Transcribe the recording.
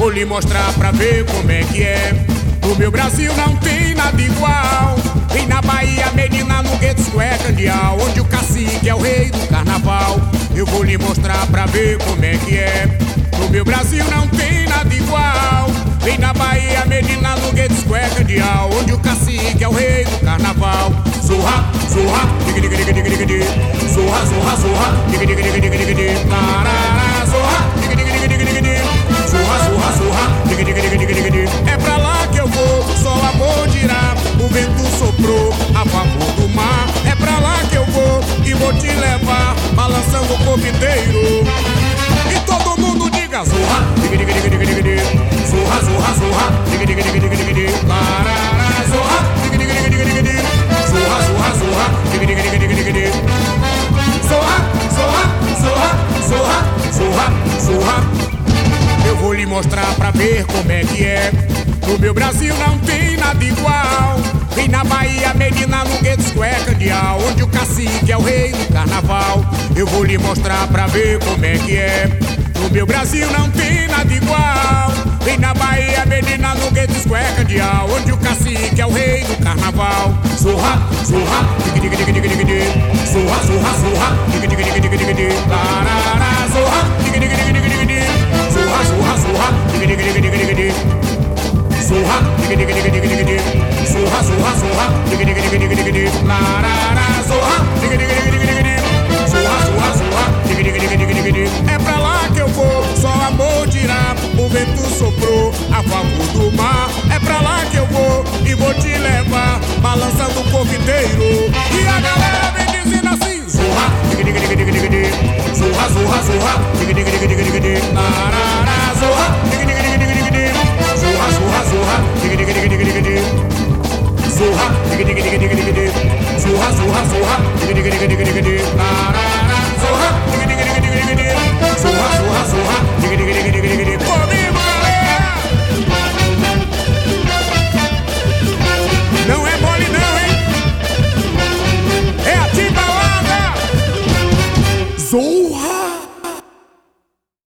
Vou lhe mostrar pra ver como é que é. No meu Brasil não tem nada igual. E na Bahia, menina, no gueto square candial, onde o cacique é o rei do carnaval. Eu vou lhe mostrar pra ver como é que é. No meu Brasil não tem nada igual. Vem na Bahia, menina, no gueto square candial, onde o cacique é o rei do carnaval. Zorra, zorra, diga, diga, diga, diga, diga, zorra, zorra, zorra, diga, diga, diga, diga, diga, diga, tarará, vento soprou a favor do mar. É pra lá que eu vou e vou te levar, balançando o corpo inteiro. E todo mundo diga zorra, diga, diga, diga, diga, diga, diga, zorra, zorra, zorra, diga, diga, diga, diga, diga, diga, tarará, zorra, diga, diga, diga, diga, diga, diga, zorra, zorra, zorra, diga, diga, diga, diga, diga, diga, zorra, zorra, zorra, zorra, zorra. Eu vou lhe mostrar pra ver como é que é. No meu Brasil não tem nada igual. Vem na Bahia, Medina, no Gueto Square, Candial, onde o cacique é o rei do carnaval. Eu vou lhe mostrar pra ver como é que é. No meu Brasil não tem nada igual. Vem na Bahia, Medina, no Gueto Square, Candial, onde o cacique é o rei do carnaval. Zorra, zorra, diga, diga, diga, diga, diga, diga. Zorra, zorra, zorra, diga, diga, diga, diga, diga, diga. Tarará, zorra, diga, diga, diga, diga, diga, diga. Zorra, zorra, zorra, diga, diga, diga, diga, diga, diga. Zorra, diga, diga, diga, diga, diga, diga. Zorra, zorra, diga, diga, diga, diga, diga, diga. Larará, zorra, diga, diga, diga, diga, diga, diga. Zorra, zorra, zorra, diga, diga, diga, diga, diga, diga. É pra lá que eu vou, só amor dirá. O vento soprou a favor do mar. É pra lá que eu vou e vou te levar, balançando o corpo inteiro. E a galera vem dizendo assim: Zorra, diga, diga, diga, diga, diga. Zorra, zorra, zorra, diga, diga, zorra, zorra, diga, diga, diga, diga, diga, diga. Larará, zorra, diga, diga, diga, diga,